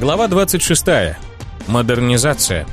Глава 26. Модернизация.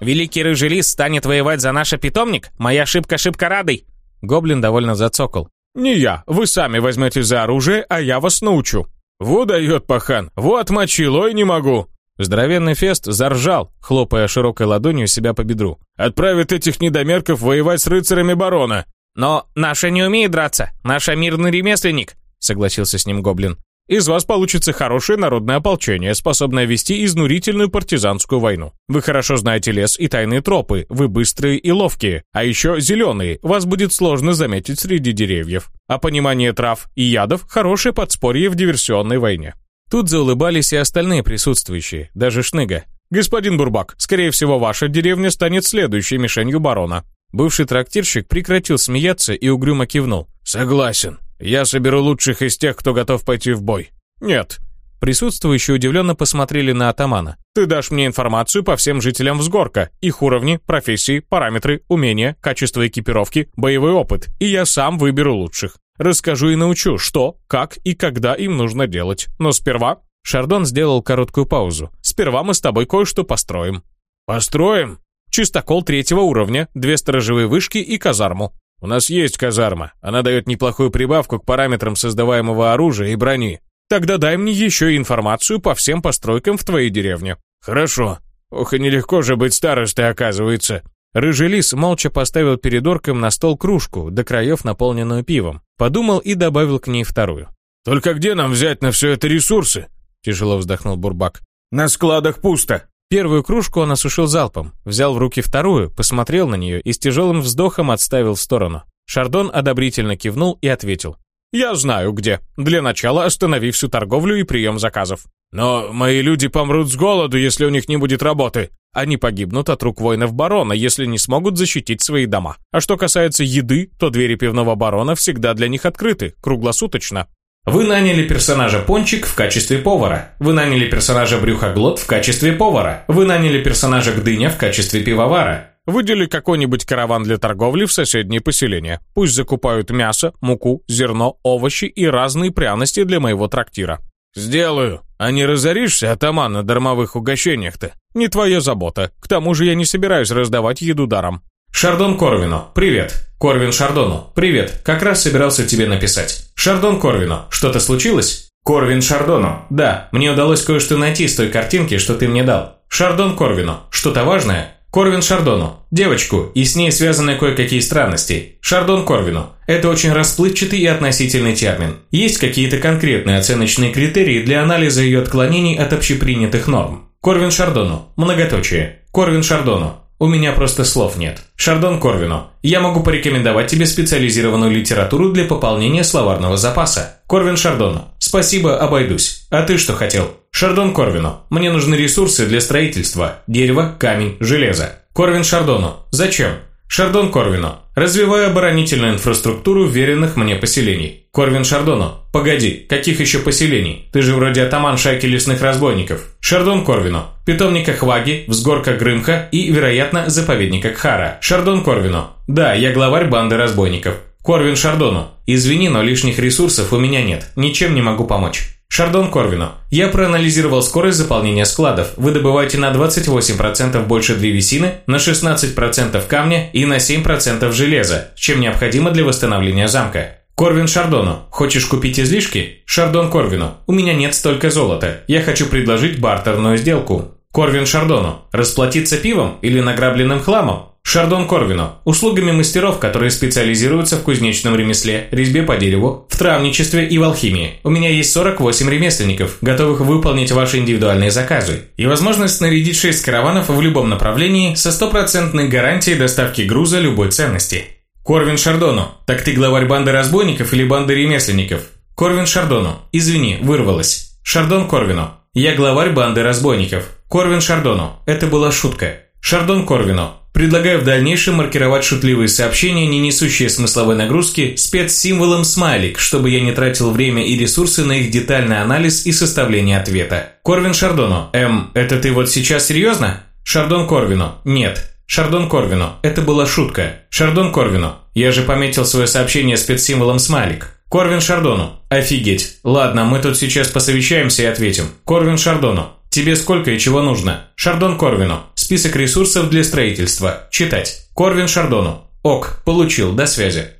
«Великий рыжий лис станет воевать за наш питомник? Моя шибка-шибка радой!» Гоблин довольно зацокал. «Не я. Вы сами возьмете за оружие, а я вас научу». «Во дает пахан. Вот мочилой не могу». Здоровенный фест заржал, хлопая широкой ладонью себя по бедру. «Отправит этих недомерков воевать с рыцарями барона». «Но наша не умеет драться. Наша мирный ремесленник», — согласился с ним гоблин. Из вас получится хорошее народное ополчение, способное вести изнурительную партизанскую войну. Вы хорошо знаете лес и тайные тропы, вы быстрые и ловкие, а еще зеленые, вас будет сложно заметить среди деревьев. А понимание трав и ядов – хорошее подспорье в диверсионной войне. Тут заулыбались и остальные присутствующие, даже Шныга. «Господин Бурбак, скорее всего, ваша деревня станет следующей мишенью барона». Бывший трактирщик прекратил смеяться и угрюмо кивнул. «Согласен. Я соберу лучших из тех, кто готов пойти в бой. Нет. Присутствующие удивленно посмотрели на атамана. Ты дашь мне информацию по всем жителям Взгорка, их уровни, профессии, параметры, умения, качество экипировки, боевой опыт, и я сам выберу лучших. Расскажу и научу, что, как и когда им нужно делать. Но сперва... Шардон сделал короткую паузу. Сперва мы с тобой кое-что построим. Построим? Чистокол третьего уровня, две сторожевые вышки и казарму. У нас есть казарма. Она дает неплохую прибавку к параметрам создаваемого оружия и брони. Тогда дай мне еще информацию по всем постройкам в твоей деревне. Хорошо. Ох, и нелегко же быть старостой, оказывается. Рыжий лис молча поставил перед орком на стол кружку, до краев наполненную пивом. Подумал и добавил к ней вторую. «Только где нам взять на все это ресурсы?» Тяжело вздохнул Бурбак. «На складах пусто. Первую кружку он осушил залпом, взял в руки вторую, посмотрел на нее и с тяжелым вздохом отставил в сторону. Шардон одобрительно кивнул и ответил. «Я знаю где. Для начала останови всю торговлю и прием заказов. Но мои люди помрут с голоду, если у них не будет работы. Они погибнут от рук воинов барона, если не смогут защитить свои дома. А что касается еды, то двери пивного барона всегда для них открыты, круглосуточно. Вы наняли персонажа Пончик в качестве повара. Вы наняли персонажа Брюхоглот в качестве повара. Вы наняли персонажа Гдыня в качестве пивовара. Выдели какой-нибудь караван для торговли в соседние поселения. Пусть закупают мясо, муку, зерно, овощи и разные пряности для моего трактира. Сделаю. А не разоришься, атаман, на дармовых угощениях-то? Не твоя забота. К тому же я не собираюсь раздавать еду даром. Шардон Корвину, привет. Корвин Шардону, привет. Как раз собирался тебе написать. Шардон Корвину, что-то случилось? Корвин Шардону, да, мне удалось кое-что найти с той картинки, что ты мне дал. Шардон Корвину, что-то важное? Корвин Шардону, девочку, и с ней связаны кое-какие странности. Шардон Корвину, это очень расплывчатый и относительный термин. Есть какие-то конкретные оценочные критерии для анализа ее отклонений от общепринятых норм. Корвин Шардону, многоточие. Корвин Шардону, у меня просто слов нет. Шардон Корвину, я могу порекомендовать тебе специализированную литературу для пополнения словарного запаса. Корвин Шардону, спасибо, обойдусь. А ты что хотел? Шардон Корвину, мне нужны ресурсы для строительства. Дерево, камень, железо. Корвин Шардону, зачем? Шардон Корвину. Развиваю оборонительную инфраструктуру веренных мне поселений. Корвин Шардону. Погоди, каких еще поселений? Ты же вроде атаман шайки лесных разбойников. Шардон Корвину. Питомника Хваги, взгорка Грымха и, вероятно, заповедника Кхара. Шардон Корвину. Да, я главарь банды разбойников. Корвин Шардону. Извини, но лишних ресурсов у меня нет. Ничем не могу помочь. Шардон Корвину. Я проанализировал скорость заполнения складов. Вы добываете на 28% больше древесины, на 16% камня и на 7% железа, чем необходимо для восстановления замка. Корвин Шардону. Хочешь купить излишки? Шардон Корвину. У меня нет столько золота. Я хочу предложить бартерную сделку. Корвин Шардону. Расплатиться пивом или награбленным хламом? Шардон Корвину. Услугами мастеров, которые специализируются в кузнечном ремесле, резьбе по дереву, в травничестве и в алхимии. У меня есть 48 ремесленников, готовых выполнить ваши индивидуальные заказы. И возможность снарядить 6 караванов в любом направлении со стопроцентной гарантией доставки груза любой ценности. Корвин Шардону. Так ты главарь банды разбойников или банды ремесленников? Корвин Шардону. Извини, вырвалась. Шардон Корвину. Я главарь банды разбойников. Корвин Шардону. Это была шутка. Шардон Корвину. Предлагаю в дальнейшем маркировать шутливые сообщения, не несущие смысловой нагрузки, спецсимволом смайлик, чтобы я не тратил время и ресурсы на их детальный анализ и составление ответа. Корвин Шардону. Эм, это ты вот сейчас серьезно? Шардон Корвину. Нет. Шардон Корвину. Это была шутка. Шардон Корвину. Я же пометил свое сообщение спецсимволом смайлик. Корвин Шардону. Офигеть. Ладно, мы тут сейчас посовещаемся и ответим. Корвин Шардону. Тебе сколько и чего нужно? Шардон Корвину. Список ресурсов для строительства. Читать. Корвин Шардону. Ок, получил, до связи.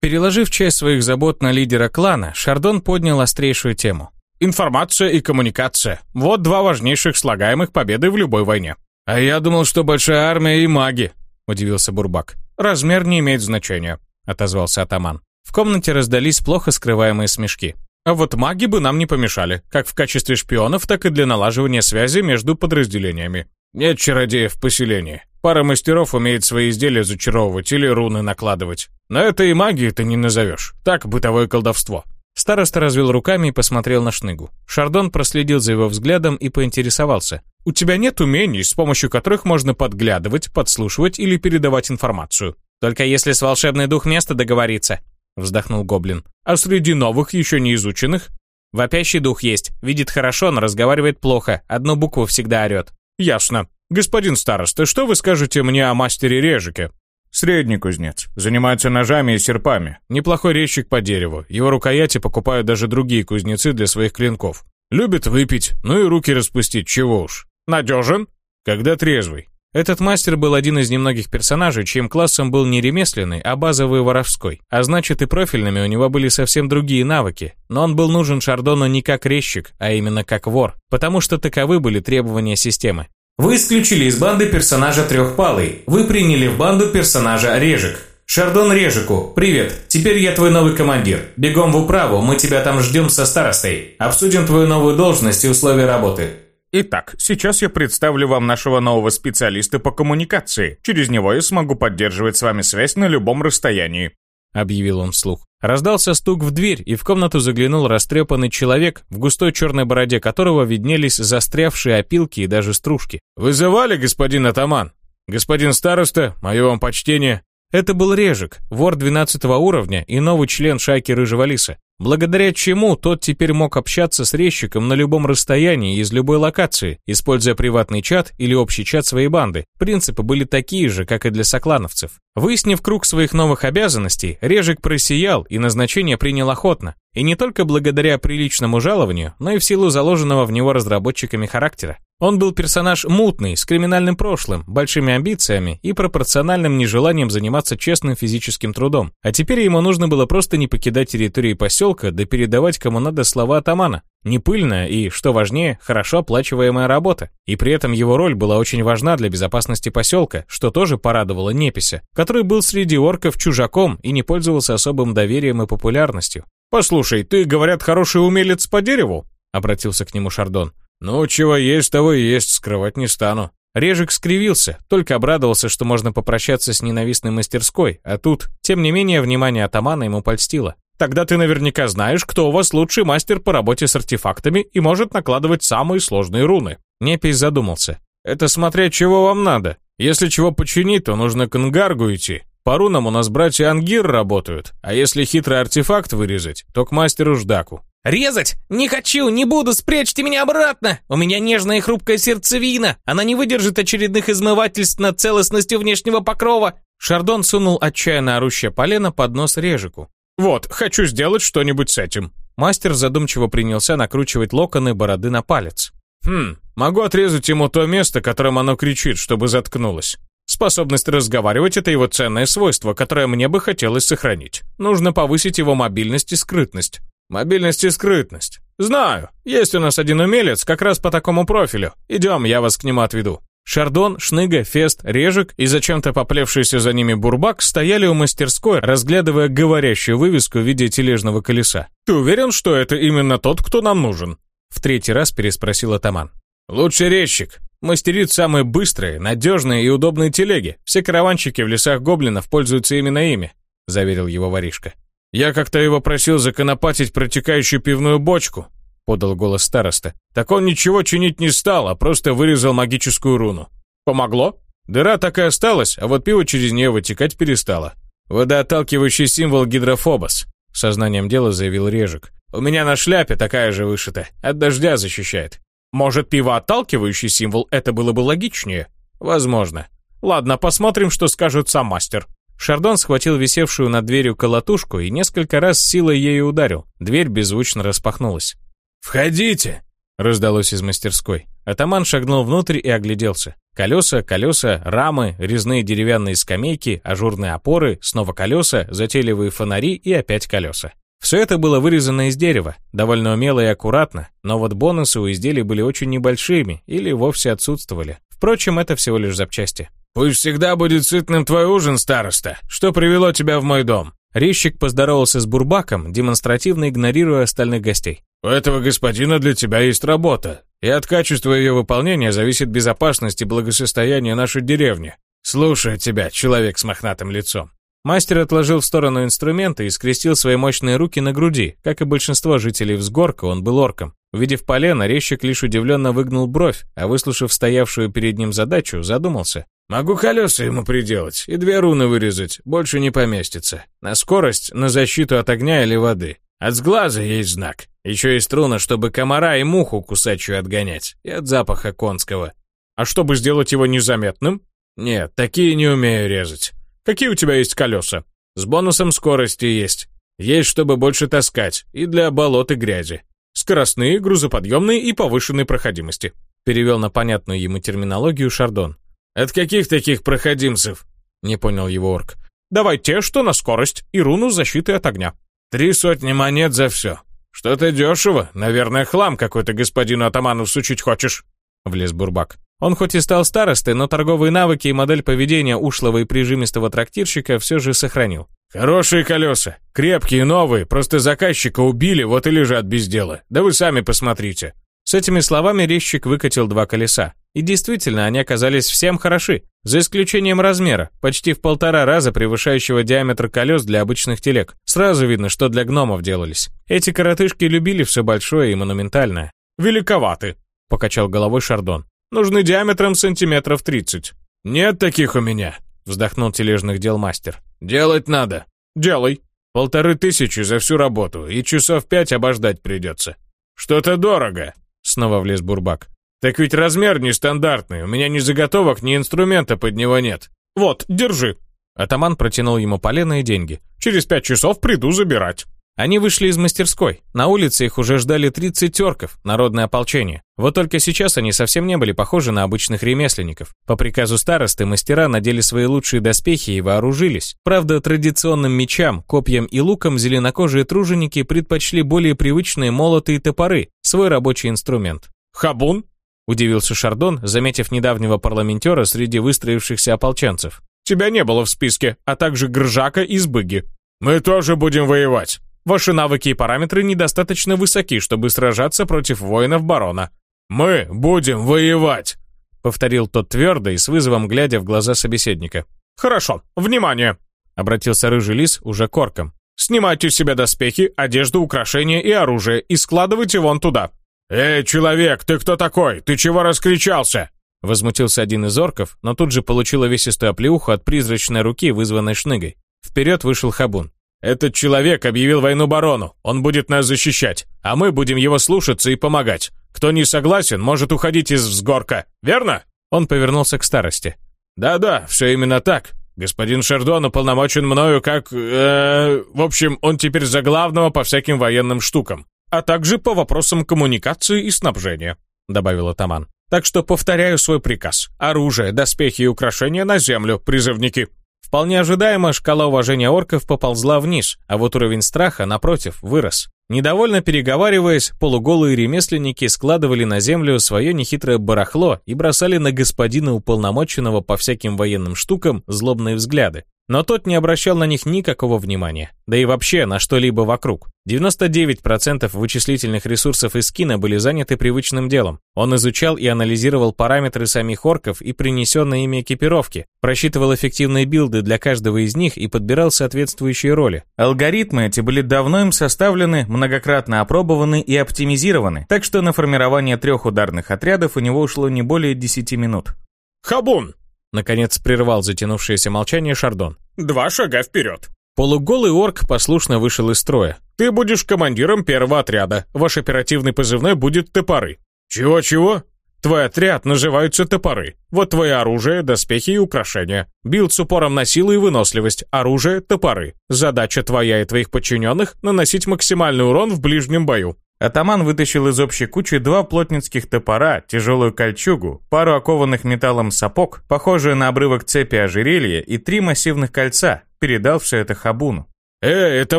Переложив часть своих забот на лидера клана, Шардон поднял острейшую тему. Информация и коммуникация. Вот два важнейших слагаемых победы в любой войне. А я думал, что большая армия и маги, удивился Бурбак. Размер не имеет значения, отозвался атаман. В комнате раздались плохо скрываемые смешки. А вот маги бы нам не помешали, как в качестве шпионов, так и для налаживания связи между подразделениями. Нет чародеев в поселении. Пара мастеров умеет свои изделия зачаровывать или руны накладывать. Но это и магии ты не назовешь. Так, бытовое колдовство. Староста развел руками и посмотрел на Шныгу. Шардон проследил за его взглядом и поинтересовался. «У тебя нет умений, с помощью которых можно подглядывать, подслушивать или передавать информацию?» «Только если с волшебный дух места договориться», — вздохнул Гоблин. «А среди новых, еще не изученных?» «Вопящий дух есть. Видит хорошо, но разговаривает плохо. Одну букву всегда орет». «Ясно. Господин староста, что вы скажете мне о мастере Режике?» «Средний кузнец. Занимается ножами и серпами. Неплохой резчик по дереву. Его рукояти покупают даже другие кузнецы для своих клинков. Любит выпить, ну и руки распустить, чего уж. Надежен? Когда трезвый. Этот мастер был один из немногих персонажей, чьим классом был не ремесленный, а базовый воровской. А значит и профильными у него были совсем другие навыки. Но он был нужен Шардону не как резчик, а именно как вор, потому что таковы были требования системы. Вы исключили из банды персонажа Трехпалый. Вы приняли в банду персонажа Режик. Шардон Режику, привет. Теперь я твой новый командир. Бегом в управу, мы тебя там ждем со старостой. Обсудим твою новую должность и условия работы. Итак, сейчас я представлю вам нашего нового специалиста по коммуникации. Через него я смогу поддерживать с вами связь на любом расстоянии», — объявил он вслух. Раздался стук в дверь, и в комнату заглянул растрепанный человек, в густой черной бороде которого виднелись застрявшие опилки и даже стружки. «Вызывали, господин атаман? Господин староста, мое вам почтение». Это был Режик, вор 12 уровня и новый член шайки Рыжего Лиса благодаря чему тот теперь мог общаться с резчиком на любом расстоянии из любой локации, используя приватный чат или общий чат своей банды. Принципы были такие же, как и для соклановцев. Выяснив круг своих новых обязанностей, Режик просиял и назначение принял охотно. И не только благодаря приличному жалованию, но и в силу заложенного в него разработчиками характера. Он был персонаж мутный, с криминальным прошлым, большими амбициями и пропорциональным нежеланием заниматься честным физическим трудом. А теперь ему нужно было просто не покидать территории поселка, да передавать кому надо слова атамана. Не пыльная и, что важнее, хорошо оплачиваемая работа. И при этом его роль была очень важна для безопасности поселка, что тоже порадовало Непися, который был среди орков чужаком и не пользовался особым доверием и популярностью. «Послушай, ты, говорят, хороший умелец по дереву?» — обратился к нему Шардон. «Ну, чего есть, того и есть, скрывать не стану». Режик скривился, только обрадовался, что можно попрощаться с ненавистной мастерской, а тут, тем не менее, внимание атамана ему польстило. «Тогда ты наверняка знаешь, кто у вас лучший мастер по работе с артефактами и может накладывать самые сложные руны». Непись задумался. «Это смотря чего вам надо. Если чего починить, то нужно к Ангаргу идти. По рунам у нас братья Ангир работают, а если хитрый артефакт вырезать, то к мастеру Ждаку. «Резать? Не хочу, не буду, спрячьте меня обратно! У меня нежная и хрупкая сердцевина, она не выдержит очередных измывательств над целостностью внешнего покрова!» Шардон сунул отчаянно орущее полено под нос Режику. «Вот, хочу сделать что-нибудь с этим». Мастер задумчиво принялся накручивать локоны бороды на палец. «Хм, могу отрезать ему то место, которым оно кричит, чтобы заткнулось. Способность разговаривать – это его ценное свойство, которое мне бы хотелось сохранить. Нужно повысить его мобильность и скрытность. Мобильность и скрытность. Знаю. Есть у нас один умелец как раз по такому профилю. Идем, я вас к нему отведу. Шардон, Шныга, Фест, Режик и зачем-то поплевшийся за ними Бурбак стояли у мастерской, разглядывая говорящую вывеску в виде тележного колеса. «Ты уверен, что это именно тот, кто нам нужен?» В третий раз переспросил атаман. «Лучший резчик. Мастерит самые быстрые, надежные и удобные телеги. Все караванщики в лесах гоблинов пользуются именно ими», — заверил его воришка. «Я как-то его просил законопатить протекающую пивную бочку», — подал голос староста. «Так он ничего чинить не стал, а просто вырезал магическую руну. Помогло? Дыра так и осталась, а вот пиво через нее вытекать перестало. Водоотталкивающий символ гидрофобос», — сознанием дела заявил Режик. «У меня на шляпе такая же вышита, от дождя защищает. Может, пивоотталкивающий символ это было бы логичнее? Возможно. Ладно, посмотрим, что скажет сам мастер». Шардон схватил висевшую над дверью колотушку и несколько раз силой ею ударил. Дверь беззвучно распахнулась. «Входите!» — раздалось из мастерской. Атаман шагнул внутрь и огляделся. Колеса, колеса, рамы, резные деревянные скамейки, ажурные опоры, снова колеса, затейливые фонари и опять колеса. Все это было вырезано из дерева, довольно умело и аккуратно, но вот бонусы у изделий были очень небольшими или вовсе отсутствовали. Впрочем, это всего лишь запчасти. «Пусть всегда будет сытным твой ужин, староста. Что привело тебя в мой дом?» Резчик поздоровался с Бурбаком, демонстративно игнорируя остальных гостей. «У этого господина для тебя есть работа, и от качества ее выполнения зависит безопасность и благосостояние нашей деревни. Слушаю тебя, человек с мохнатым лицом». Мастер отложил в сторону инструменты и скрестил свои мощные руки на груди. Как и большинство жителей взгорка, он был орком. Увидев полено, резчик лишь удивленно выгнул бровь, а выслушав стоявшую перед ним задачу, задумался. Могу колеса ему приделать и две руны вырезать, больше не поместится. На скорость, на защиту от огня или воды. От сглаза есть знак. Еще есть руна, чтобы комара и муху кусачую отгонять. И от запаха конского. А чтобы сделать его незаметным? Нет, такие не умею резать. Какие у тебя есть колеса? С бонусом скорости есть. Есть, чтобы больше таскать. И для болот и грязи. Скоростные, грузоподъемные и повышенной проходимости. Перевел на понятную ему терминологию Шардон. «От каких таких проходимцев?» Не понял его орк. «Давай те, что на скорость, и руну защиты от огня». «Три сотни монет за все. Что-то дешево. Наверное, хлам какой-то господину атаману сучить хочешь?» Влез Бурбак. Он хоть и стал старостой, но торговые навыки и модель поведения ушлого и прижимистого трактирщика все же сохранил. «Хорошие колеса. Крепкие, новые. Просто заказчика убили, вот и лежат без дела. Да вы сами посмотрите». С этими словами резчик выкатил два колеса. И действительно, они оказались всем хороши, за исключением размера, почти в полтора раза превышающего диаметр колес для обычных телег. Сразу видно, что для гномов делались. Эти коротышки любили все большое и монументальное. «Великоваты», — покачал головой Шардон. «Нужны диаметром сантиметров тридцать». «Нет таких у меня», — вздохнул тележных дел мастер. «Делать надо». «Делай». «Полторы тысячи за всю работу, и часов пять обождать придется». «Что-то дорого», — снова влез Бурбак. «Так ведь размер нестандартный, у меня ни заготовок, ни инструмента под него нет». «Вот, держи». Атаман протянул ему полено и деньги. «Через пять часов приду забирать». Они вышли из мастерской. На улице их уже ждали 30 терков, народное ополчение. Вот только сейчас они совсем не были похожи на обычных ремесленников. По приказу старосты мастера надели свои лучшие доспехи и вооружились. Правда, традиционным мечам, копьям и лукам зеленокожие труженики предпочли более привычные молоты и топоры, свой рабочий инструмент. «Хабун?» Удивился Шардон, заметив недавнего парламентера среди выстроившихся ополченцев. «Тебя не было в списке, а также Гржака и Сбыги». «Мы тоже будем воевать». «Ваши навыки и параметры недостаточно высоки, чтобы сражаться против воинов барона». «Мы будем воевать», — повторил тот твердо и с вызовом глядя в глаза собеседника. «Хорошо, внимание!» — обратился рыжий лис уже корком. «Снимайте с себя доспехи, одежду, украшения и оружие и складывайте вон туда. «Эй, человек, ты кто такой? Ты чего раскричался?» Возмутился один из орков, но тут же получил увесистую оплеуху от призрачной руки, вызванной шныгой. Вперед вышел Хабун. «Этот человек объявил войну барону. Он будет нас защищать, а мы будем его слушаться и помогать. Кто не согласен, может уходить из взгорка, верно?» Он повернулся к старости. «Да-да, все именно так. Господин Шердон уполномочен мною как... Э, в общем, он теперь за главного по всяким военным штукам а также по вопросам коммуникации и снабжения», — добавил атаман. «Так что повторяю свой приказ. Оружие, доспехи и украшения на землю, призывники». Вполне ожидаемо шкала уважения орков поползла вниз, а вот уровень страха, напротив, вырос. Недовольно переговариваясь, полуголые ремесленники складывали на землю свое нехитрое барахло и бросали на господина уполномоченного по всяким военным штукам злобные взгляды. Но тот не обращал на них никакого внимания, да и вообще на что-либо вокруг. 99% вычислительных ресурсов из кино были заняты привычным делом. Он изучал и анализировал параметры самих орков и принесенные ими экипировки, просчитывал эффективные билды для каждого из них и подбирал соответствующие роли. Алгоритмы эти были давно им составлены, многократно опробованы и оптимизированы, так что на формирование трех ударных отрядов у него ушло не более 10 минут. «Хабун!» Наконец прервал затянувшееся молчание Шардон. «Два шага вперед!» Полуголый орк послушно вышел из строя. «Ты будешь командиром первого отряда. Ваш оперативный позывной будет «Топоры». «Чего-чего?» Твой отряд наживаются топоры. Вот твое оружие, доспехи и украшения. Билд с упором на силу и выносливость. Оружие, топоры. Задача твоя и твоих подчиненных – наносить максимальный урон в ближнем бою. Атаман вытащил из общей кучи два плотницких топора, тяжелую кольчугу, пару окованных металлом сапог, похожие на обрывок цепи ожерелья и три массивных кольца, передал все это Хабуну. «Эй, это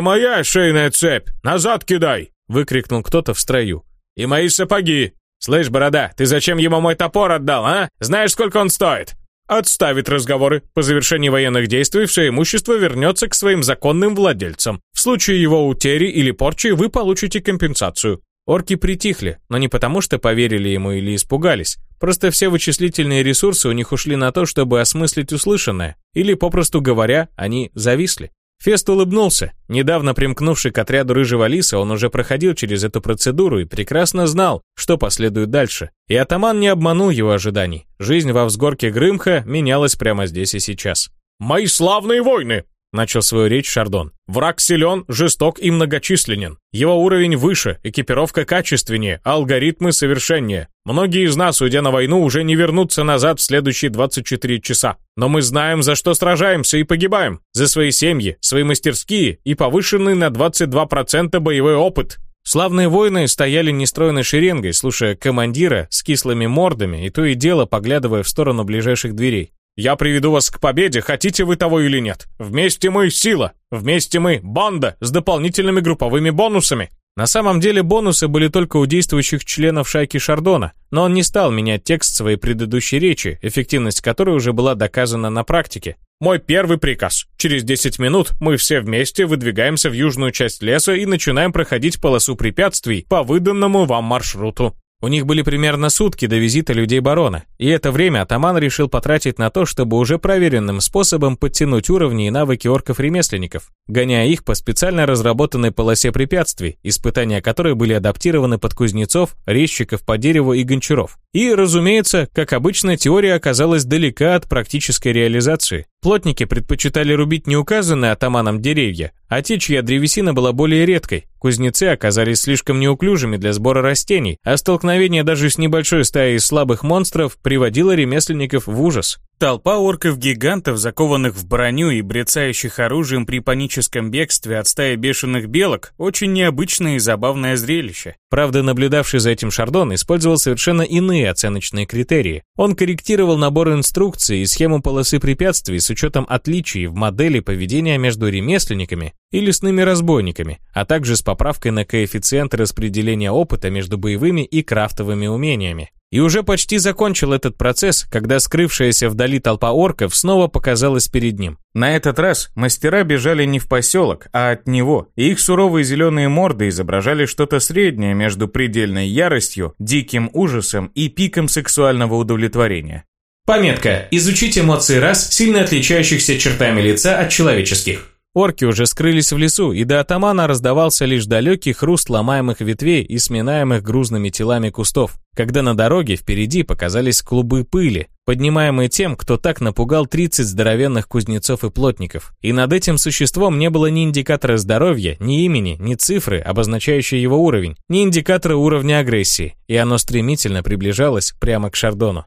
моя шейная цепь! Назад кидай!» – выкрикнул кто-то в строю. «И мои сапоги! «Слышь, борода, ты зачем ему мой топор отдал, а? Знаешь, сколько он стоит?» «Отставить разговоры. По завершении военных действий все имущество вернется к своим законным владельцам. Случае его утери или порчи вы получите компенсацию». Орки притихли, но не потому, что поверили ему или испугались. Просто все вычислительные ресурсы у них ушли на то, чтобы осмыслить услышанное. Или, попросту говоря, они зависли. Фест улыбнулся. Недавно примкнувший к отряду рыжего лиса, он уже проходил через эту процедуру и прекрасно знал, что последует дальше. И атаман не обманул его ожиданий. Жизнь во взгорке Грымха менялась прямо здесь и сейчас. «Мои славные войны!» Начал свою речь Шардон. «Враг силен, жесток и многочисленен. Его уровень выше, экипировка качественнее, алгоритмы совершеннее. Многие из нас, уйдя на войну, уже не вернутся назад в следующие 24 часа. Но мы знаем, за что сражаемся и погибаем. За свои семьи, свои мастерские и повышенный на 22% боевой опыт. Славные воины стояли нестройной шеренгой, слушая командира с кислыми мордами и то и дело поглядывая в сторону ближайших дверей. Я приведу вас к победе, хотите вы того или нет. Вместе мы сила, вместе мы банда с дополнительными групповыми бонусами. На самом деле бонусы были только у действующих членов шайки Шардона, но он не стал менять текст своей предыдущей речи, эффективность которой уже была доказана на практике. Мой первый приказ. Через 10 минут мы все вместе выдвигаемся в южную часть леса и начинаем проходить полосу препятствий по выданному вам маршруту. У них были примерно сутки до визита людей барона, и это время атаман решил потратить на то, чтобы уже проверенным способом подтянуть уровни и навыки орков-ремесленников, гоняя их по специально разработанной полосе препятствий, испытания которой были адаптированы под кузнецов, резчиков по дереву и гончаров. И, разумеется, как обычно, теория оказалась далека от практической реализации. Плотники предпочитали рубить не указанные атаманом деревья, а те, чья древесина была более редкой. Кузнецы оказались слишком неуклюжими для сбора растений, а столкновение даже с небольшой стаей слабых монстров приводило ремесленников в ужас. Толпа орков-гигантов, закованных в броню и брецающих оружием при паническом бегстве от стаи бешеных белок, очень необычное и забавное зрелище. Правда, наблюдавший за этим Шардон использовал совершенно иные оценочные критерии. Он корректировал набор инструкций и схему полосы препятствий с учетом отличий в модели поведения между ремесленниками и лесными разбойниками, а также с поправкой на коэффициенты распределения опыта между боевыми и крафтовыми умениями. И уже почти закончил этот процесс, когда скрывшаяся вдали толпа орков снова показалась перед ним. На этот раз мастера бежали не в поселок, а от него, и их суровые зеленые морды изображали что-то среднее между предельной яростью, диким ужасом и пиком сексуального удовлетворения. Пометка. Изучить эмоции рас, сильно отличающихся чертами лица от человеческих. Орки уже скрылись в лесу, и до атамана раздавался лишь далекий хруст ломаемых ветвей и сминаемых грузными телами кустов, когда на дороге впереди показались клубы пыли, поднимаемые тем, кто так напугал 30 здоровенных кузнецов и плотников. И над этим существом не было ни индикатора здоровья, ни имени, ни цифры, обозначающей его уровень, ни индикатора уровня агрессии, и оно стремительно приближалось прямо к Шардону.